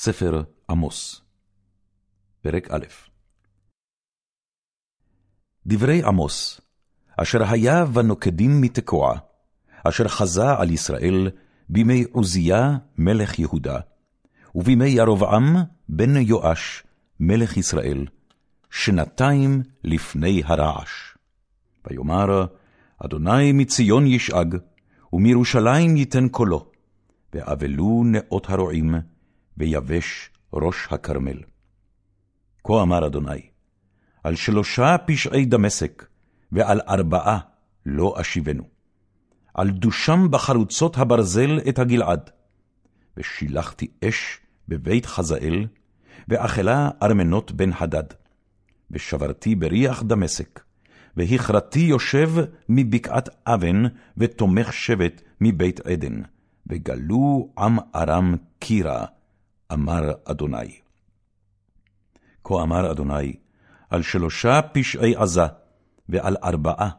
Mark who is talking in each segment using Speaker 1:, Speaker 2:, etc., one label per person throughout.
Speaker 1: ספר עמוס פרק א' דברי עמוס, אשר היה ונוקדים מתקוע, אשר חזה על ישראל בימי עוזיה מלך יהודה, ובימי ירבעם בן יואש מלך ישראל, שנתיים לפני הרעש. ויאמר, אדוני מציון ישאג, ומירושלים ייתן קולו, ואבלו נאות הרועים, ויבש ראש הכרמל. כה אמר אדוני, על שלושה פשעי דמשק, ועל ארבעה לא אשיבנו. על דושם בחרוצות הברזל את הגלעד. ושילחתי אש בבית חזאל, ואכלה ארמנות בן הדד. ושברתי בריח דמשק, והכרתי יושב מבקעת אבן, ותומך שבט מבית עדן, וגלו עם ארם קירה, אמר אדוני. כה אמר אדוני, על שלושה פשעי עזה, ועל ארבעה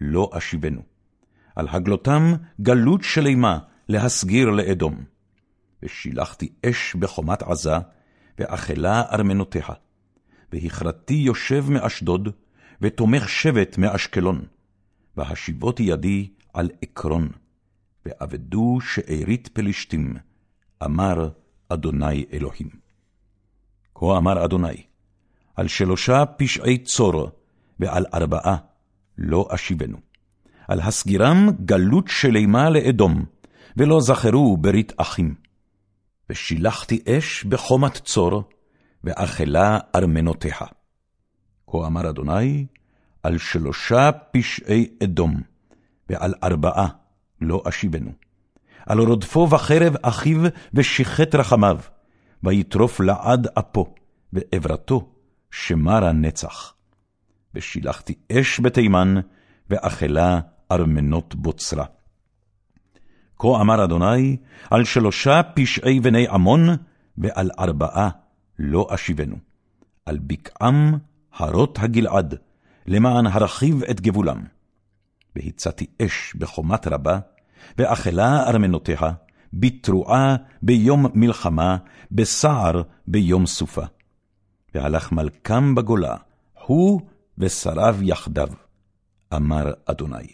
Speaker 1: לא אשיבנו. על הגלותם גלות שלמה להסגיר לאדום. ושילחתי אש בחומת עזה, ואכלה ארמנותיה. והכרתי יושב מאשדוד, ותומך שבט מאשקלון. והשיבותי ידי על עקרון, ואבדו שארית פלישתים, אמר אדוני אלוהים. כה אמר אדוני, על שלושה פשעי צור, ועל ארבעה לא אשיבנו. על הסגירם גלות שלמה לאדום, ולא זכרו ברית אחים. ושילחתי אש בחומת צור, ואכלה ארמנותיה. כה אמר אדוני, על שלושה פשעי אדום, ועל ארבעה לא אשיבנו. על רודפו בחרב אחיו ושיחת רחמיו, ויטרוף לעד אפו, ועברתו שמרה נצח. ושילחתי אש בתימן, ואכלה ארמנות בוצרה. כה אמר אדוני, על שלושה פשעי בני עמון, ועל ארבעה לא אשיבנו. על בקעם הרות הגלעד, למען הרחיב את גבולם. והצעתי אש בחומת רבה, ואכלה ארמנותיה, בתרועה ביום מלחמה, בסער ביום סופה. והלך מלכם בגולה, הוא ושריו יחדיו, אמר אדוני.